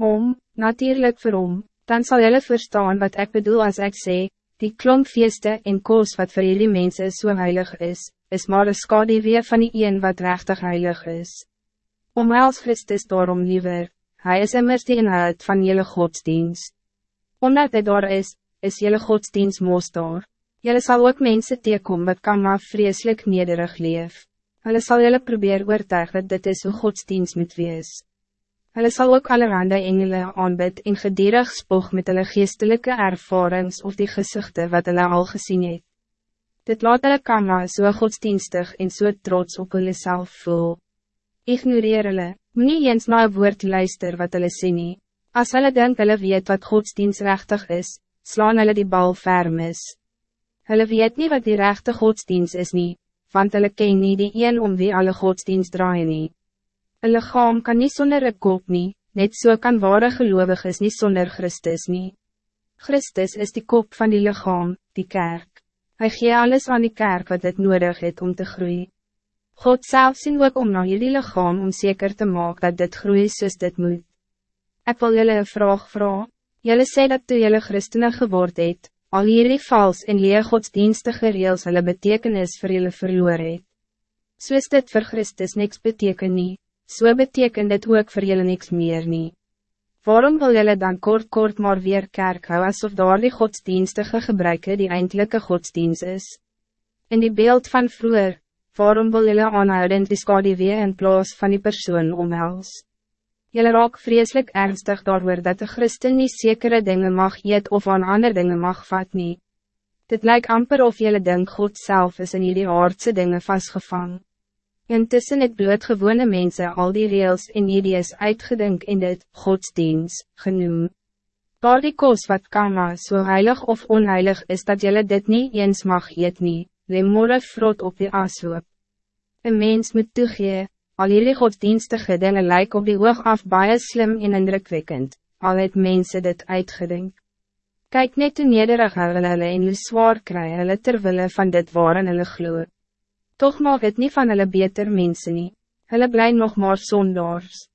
Om, natuurlijk vir hom, dan zal jullie verstaan wat ik bedoel als ik zeg, die klompfeeste en koos wat voor jullie mensen zo so heilig is, is maar een skadewee van die een wat rechtig heilig is. Om als Christus daarom liever, hij is immers die inhoud van jullie godsdienst. Omdat hij daar is, is jullie godsdienst moos daar. Jullie zal ook mensen teekom wat kan maar vreselijk nederig leef. Hulle sal jullie proberen oortuig dat dit is hoe godsdienst moet wees. Hulle sal ook allerhande engele aanbid en gedierig spog met hulle geestelike ervarings of die gezichten wat hulle al gezien het. Dit laat hulle kamma so godsdienstig en so trots op hulle self voel. Ignoreer hulle, nie eens na een woord luister wat hulle sê nie. As hulle denk hulle weet wat godsdienstrechtig is, slaan hulle die bal ver mis. Hulle weet niet wat die rechte godsdienst is nie, want hulle ken nie die een om wie alle godsdienst draaien nie. Een lichaam kan niet zonder een kop nie, net zo so kan ware gelovig is niet zonder Christus nie. Christus is die kop van die lichaam, die kerk. Hij gee alles aan die kerk wat het nodig het om te groeien. God zelf zien ook om naar jullie lichaam om zeker te maken dat dit groei soos dit moet. Ik wil jullie een vraag vragen. Jullie sê dat toe jullie christenen geword het, al jullie vals en leer godsdienstige reels hulle betekenis vir jullie verloor het. Soos dit vir Christus niks beteken nie, so beteken dit ook voor jullie niks meer nie. Waarom wil jullie dan kort kort maar weer kerk hou asof daar die godsdienstige gebruiken die eindelijke godsdienst is? In die beeld van vroeger, waarom wil jullie aanhoudend die skadewee in plaas van die persoon omhels? Jullie raak vreselijk ernstig daarover dat de christen niet zekere dingen mag eet of aan andere dingen mag vat nie. Dit lijkt amper of jullie denk God zelf is in jullie aardse dingen vastgevangen. Intussen het bloedgewone mensen al die reels en idees uitgedink in dit godsdienst genoem. Daar die koos wat kan maar so heilig of onheilig is dat jullie dit niet eens mag eet nie, le morre vrot op die ashoop. Een mens moet toegee, al jullie godsdienstige dingen lijken op die oog af baie slim en indrukwekkend, al het mensen dit uitgedink. Kijk net hoe nederig hulle hulle en hoe zwaar kry hulle terwille van dit waarin hulle gloeit. Toch maak het niet van hulle beter mensen nie, hulle bly nog maar zondaars.